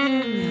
うん。